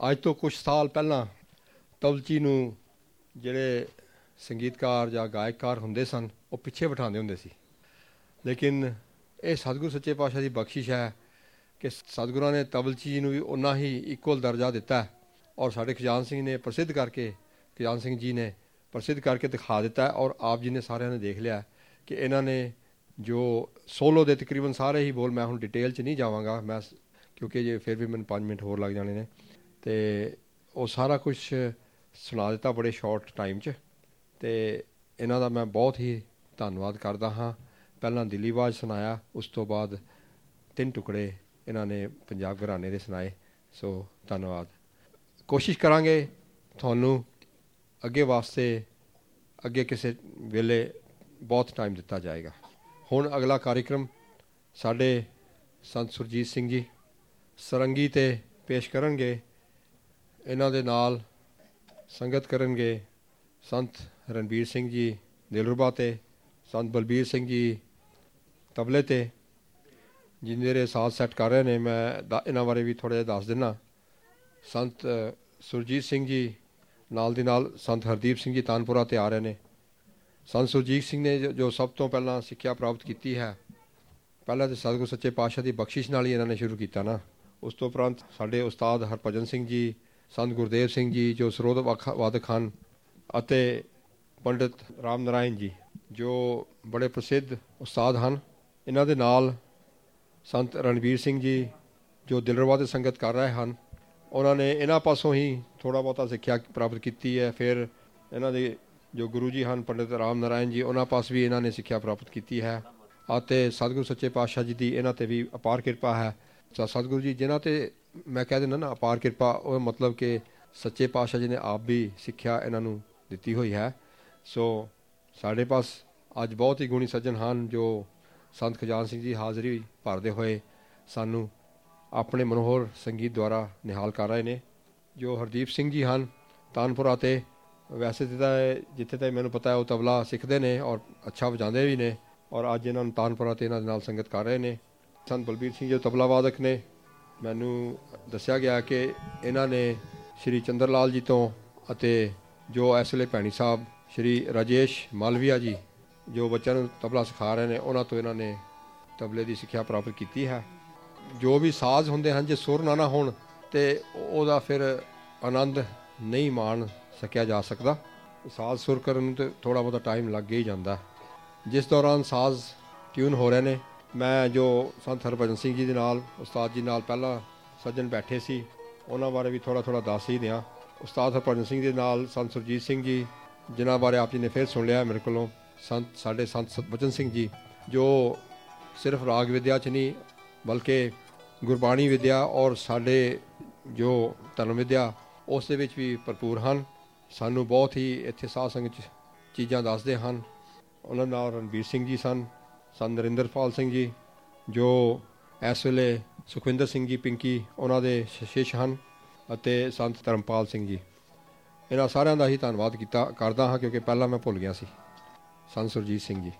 ਅੱਜ ਤੋਂ ਕੁਝ ਸਾਲ ਪਹਿਲਾਂ ਤਵਲਚੀ ਨੂੰ ਜਿਹੜੇ ਸੰਗੀਤਕਾਰ ਜਾਂ ਗਾਇਕਕਾਰ ਹੁੰਦੇ ਸਨ, ਉਹ ਪਿੱਛੇ ਬਿਠਾਉਂਦੇ ਹੁੰਦੇ ਸੀ। ਲੇਕਿਨ ਇਹ ਸਤਿਗੁਰ ਸੱਚੇ ਪਾਤਸ਼ਾਹ ਦੀ ਬਖਸ਼ਿਸ਼ ਹੈ ਕਿ ਸਤਿਗੁਰਾਂ ਨੇ ਤਵਲਚੀ ਨੂੰ ਵੀ ਉਨਾ ਹੀ ਇਕੁਅਲ ਦਰਜਾ ਦਿੱਤਾ ਹੈ ਔਰ ਸਾਡੇ ਖਜਾਨ ਸਿੰਘ ਨੇ ਪ੍ਰਸਿੱਧ ਕਰਕੇ, ਖਜਾਨ ਸਿੰਘ ਜੀ ਨੇ ਪ੍ਰਸਿੱਧ ਕਰਕੇ ਦਿਖਾ ਦਿੱਤਾ ਔਰ ਆਪ ਜੀ ਨੇ ਸਾਰਿਆਂ ਨੇ ਦੇਖ ਲਿਆ ਕਿ ਇਹਨਾਂ ਨੇ ਜੋ ਸੋਲੋ ਦੇ ਤਕਰੀਬਨ ਸਾਰੇ ਹੀ ਬੋਲ, ਮੈਂ ਹੁਣ ਡਿਟੇਲ 'ਚ ਨਹੀਂ ਜਾਵਾਂਗਾ, ਮੈਂ ਕਿਉਂਕਿ ਜੇ ਫਿਰ ਵੀ ਮੈਨੂੰ 5 ਮਿੰਟ ਹੋਰ ਲੱਗ ਜਾਣੇ ਨੇ। ਤੇ ਉਹ ਸਾਰਾ ਕੁਝ ਸੁਣਾ ਦਿੱਤਾ ਬੜੇ ਸ਼ਾਰਟ ਟਾਈਮ 'ਚ ਤੇ ਇਹਨਾਂ ਦਾ ਮੈਂ ਬਹੁਤ ਹੀ ਧੰਨਵਾਦ ਕਰਦਾ ਹਾਂ। ਪਹਿਲਾਂ ਦਿੱਲੀ ਆਵਾਜ਼ ਸੁਣਾਇਆ, ਉਸ ਤੋਂ ਬਾਅਦ ਤਿੰਨ ਟੁਕੜੇ ਇਹਨਾਂ ਨੇ ਪੰਜਾਬ ਘਰਾਣੇ ਦੇ ਸੁਣਾਏ, ਸੋ ਧੰਨਵਾਦ। ਕੋਸ਼ਿਸ਼ ਕਰਾਂਗੇ ਤੁਹਾਨੂੰ ਅੱਗੇ ਵਾਸਤੇ ਅੱਗੇ ਕਿਸੇ ਵੇਲੇ ਬਹੁਤ ਟਾਈਮ ਦਿੱਤਾ ਜਾਏਗਾ। ਹੁਣ ਅਗਲਾ ਕਾਰਜਕ੍ਰਮ ਸਾਡੇ ਸੰਤ ਸੁਰਜੀਤ ਸਿੰਘ ਜੀ, ਸਰੰਗੀ ਤੇ ਪੇਸ਼ ਕਰਨਗੇ। ਇਹਨਾਂ ਦੇ ਨਾਲ ਸੰਗਤ ਕਰਨਗੇ ਸੰਤ ਰਣਬੀਰ ਸਿੰਘ ਜੀ ਦਿਲਰੂਬਾ ਤੇ, ਸੰਤ ਬਲਬੀਰ ਸਿੰਘ ਜੀ ਤਬਲੇ ਤੇ ਜਿੰਦੇ ਸਾਥ ਸੈੱਟ ਕਰ ਰਹੇ ਨੇ, ਮੈਂ ਇਹਨਾਂ ਬਾਰੇ ਵੀ ਥੋੜਾ ਜਿਹਾ ਦੱਸ ਦਿੰਨਾ। ਸੰਤ ਸੁਰਜੀਤ ਸਿੰਘ ਜੀ ਨਾਲ ਦੀ ਨਾਲ ਸੰਤ ਹਰਦੀਪ ਸਿੰਘ ਜੀ ਤਾਨਪੁਰਾ ਤੇ ਆ ਰਹੇ ਨੇ। ਸੰਤ ਸੁਰਜੀਤ ਸਿੰਘ ਨੇ ਜੋ ਸਭ ਤੋਂ ਪਹਿਲਾਂ ਸਿੱਖਿਆ ਪ੍ਰਾਪਤ ਕੀਤੀ ਹੈ, ਪਹਿਲਾਂ ਤੇ ਸਤਿਗੁਰ ਸੱਚੇ ਪਾਤਸ਼ਾਹ ਦੀ ਬਖਸ਼ਿਸ਼ ਨਾਲ ਹੀ ਇਹਨਾਂ ਨੇ ਸ਼ੁਰੂ ਕੀਤਾ ਨਾ। ਉਸ ਤੋਂ ਉਪਰੰਤ ਸਾਡੇ ਉਸਤਾਦ ਹਰਭਜਨ ਸਿੰਘ ਜੀ ਸੰਤ ਗੁਰਦੇਵ ਸਿੰਘ ਜੀ, ਜੋ ਸਰੋਦ ਵਾਦਕ ਹਨ ਅਤੇ ਪੰਡਿਤ ਰਾਮ ਨਰਾਇਣ ਜੀ, ਜੋ ਬੜੇ ਪ੍ਰਸਿੱਧ ਉਸਤਾਦ ਹਨ, ਇਹਨਾਂ ਦੇ ਨਾਲ ਸੰਤ ਰਣਵੀਰ ਸਿੰਘ ਜੀ, ਜੋ ਦਿਲਰਵਾ ਦੇ ਸੰਗਤ ਕਰ ਰਹੇ ਹਨ, ਉਹਨਾਂ ਨੇ ਇਹਨਾਂ ਪਾਸੋਂ ਹੀ ਥੋੜਾ ਬਹੁਤਾ ਸਿੱਖਿਆ ਪ੍ਰਾਪਤ ਕੀਤੀ ਹੈ, ਫਿਰ ਇਹਨਾਂ ਦੇ ਜੋ ਗੁਰੂ ਜੀ ਹਨ, ਪੰਡਿਤ ਰਾਮ ਨਰਾਇਣ ਜੀ, ਉਹਨਾਂ ਪਾਸ ਵੀ ਇਹਨਾਂ ਨੇ ਸਿੱਖਿਆ ਪ੍ਰਾਪਤ ਕੀਤੀ ਹੈ ਅਤੇ ਸਤਿਗੁਰੂ ਸੱਚੇ ਪਾਤਸ਼ਾਹ ਜੀ ਦੀ ਇਹਨਾਂ ਤੇ ਵੀ ਅਪਾਰ ਕਿਰਪਾ ਹੈ। ਸਤਿਗੁਰੂ ਜੀ, ਜਿਨ੍ਹਾਂ ਤੇ ਮੈਂ ਕਹਿ ਦਿੰਦਾ ਨਾ, ਅਪਾਰ ਕਿਰਪਾ, ਉਹ ਮਤਲਬ ਕਿ ਸੱਚੇ ਪਾਤਸ਼ਾਹ ਜੀ ਨੇ ਆਪ ਵੀ ਸਿੱਖਿਆ ਇਹਨਾਂ ਨੂੰ ਦਿੱਤੀ ਹੋਈ ਹੈ। ਸੋ ਸਾਡੇ ਪਾਸ ਅੱਜ ਬਹੁਤ ਹੀ ਗੁਣੀ ਸੱਜਣ ਹਨ ਜੋ ਸੰਤ ਖਜਾਨ ਸਿੰਘ ਜੀ ਹਾਜ਼ਰੀ ਭਰਦੇ ਹੋਏ ਸਾਨੂੰ ਆਪਣੇ ਮਨੋਹਰ ਸੰਗੀਤ ਦੁਆਰਾ ਨਿਹਾਲ ਕਰ ਰਹੇ ਨੇ। ਜੋ ਹਰਦੀਪ ਸਿੰਘ ਜੀ ਹਨ, ਤਾਨਪੁਰਾ ਤੇ, ਵੈਸੇ ਤਾਂ ਜਿੱਥੇ ਤੱਕ ਮੈਨੂੰ ਪਤਾ ਹੈ, ਉਹ ਤਬਲਾ ਸਿੱਖਦੇ ਨੇ ਔਰ ਅੱਛਾ ਵਜਾਉਂਦੇ ਵੀ ਨੇ। ਔਰ ਅੱਜ ਇਹਨਾਂ ਨੂੰ ਤਾਨਪੁਰਾ ਤੇ ਇਹਨਾਂ ਦੇ ਨਾਲ ਸੰਗਤ ਕਰ ਰਹੇ ਨੇ। ਸੰਤ ਬਲਬੀਰ ਸਿੰਘ ਜੋ ਤਬਲਾ ਵਾਦਕ ਨੇ ਮੈਨੂੰ ਦੱਸਿਆ ਗਿਆ ਕਿ ਇਹਨਾਂ ਨੇ ਸ਼੍ਰੀ ਚੰਦਰ ਲਾਲ ਜੀ ਤੋਂ ਅਤੇ ਜੋ ਇਸ ਵੇਲੇ ਭੈਣੀ ਸਾਹਿਬ, ਸ਼੍ਰੀ ਰਾਜੇਸ਼ ਮਾਲਵੀਆ ਜੀ, ਜੋ ਬੱਚਿਆਂ ਨੂੰ ਤਬਲਾ ਸਿਖਾ ਰਹੇ ਨੇ, ਉਹਨਾਂ ਤੋਂ ਇਹਨਾਂ ਨੇ ਤਬਲੇ ਦੀ ਸਿੱਖਿਆ ਪ੍ਰਾਪਤ ਕੀਤੀ ਹੈ। ਜੋ ਵੀ ਸਾਜ਼ ਹੁੰਦੇ ਹਨ, ਜੇ ਸੁਰ ਨਾ ਨਾ ਹੋਣ, ਤੇ ਉਹਦਾ ਫਿਰ ਆਨੰਦ ਨਹੀਂ ਮਾਣ ਸਕਿਆ ਜਾ ਸਕਦਾ। ਸਾਜ਼ ਸੁਰ ਕਰਨ ਨੂੰ ਤੇ ਥੋੜਾ ਬਹੁਤਾ ਟਾਈਮ ਲੱਗ ਹੀ ਜਾਂਦਾ। ਜਿਸ ਦੌਰਾਨ ਸਾਜ਼ ਟਿਊਨ ਹੋ ਰਹੇ ਨੇ ਮੈਂ ਜੋ ਸੰਤ ਹਰਭਜਨ ਸਿੰਘ ਜੀ ਦੇ ਨਾਲ, ਉਸਤਾਦ ਜੀ ਨਾਲ ਪਹਿਲਾਂ ਸੱਜਣ ਬੈਠੇ ਸੀ, ਉਹਨਾਂ ਬਾਰੇ ਵੀ ਥੋੜਾ ਥੋੜਾ ਦੱਸ ਹੀ ਦਿਆਂ। ਉਸਤਾਦ ਹਰਭਜਨ ਸਿੰਘ ਦੇ ਨਾਲ ਸੰਤ ਸੁਰਜੀਤ ਸਿੰਘ ਜੀ, ਜਿਨ੍ਹਾਂ ਬਾਰੇ ਆਪ ਜੀ ਨੇ ਫਿਰ ਸੁਣ ਲਿਆ ਮੇਰੇ ਕੋਲੋਂ, ਸੰਤ, ਸਾਡੇ ਸੰਤ ਸਤਬਚਨ ਸਿੰਘ ਜੀ, ਜੋ ਸਿਰਫ ਰਾਗ ਵਿਦਿਆ ਚ ਨਹੀਂ, ਬਲਕਿ ਗੁਰਬਾਣੀ ਵਿਦਿਆ ਔਰ ਸਾਡੇ ਜੋ ਧਰਮ ਵਿਦਿਆ, ਉਸ ਦੇ ਵਿੱਚ ਵੀ ਭਰਪੂਰ ਹਨ। ਸਾਨੂੰ ਬਹੁਤ ਹੀ ਇੱਥੇ ਸਾਧ ਸੰਗਤ ਚੀਜ਼ਾਂ ਦੱਸਦੇ ਹਨ। ਉਹਨਾਂ ਨਾਲ ਰਣਬੀਰ ਸਿੰਘ ਜੀ ਸਨ। ਸੰਤ ਨਰਿੰਦਰਪਾਲ ਸਿੰਘ ਜੀ, ਜੋ ਇਸ ਵੇਲੇ ਸੁਖਵਿੰਦਰ ਸਿੰਘ ਜੀ, ਪਿੰਕੀ, ਉਹਨਾਂ ਦੇ ਸ਼ਿਸ਼ ਹਨ ਅਤੇ ਸੰਤ ਧਰਮਪਾਲ ਸਿੰਘ ਜੀ। ਇਹਨਾਂ ਸਾਰਿਆਂ ਦਾ ਹੀ ਧੰਨਵਾਦ ਕੀਤਾ, ਕਰਦਾ ਹਾਂ ਕਿਉਂਕਿ ਪਹਿਲਾਂ ਮੈਂ ਭੁੱਲ ਗਿਆ ਸੀ। ਸੰਤ ਸੁਰਜੀਤ ਸਿੰਘ ਜੀ।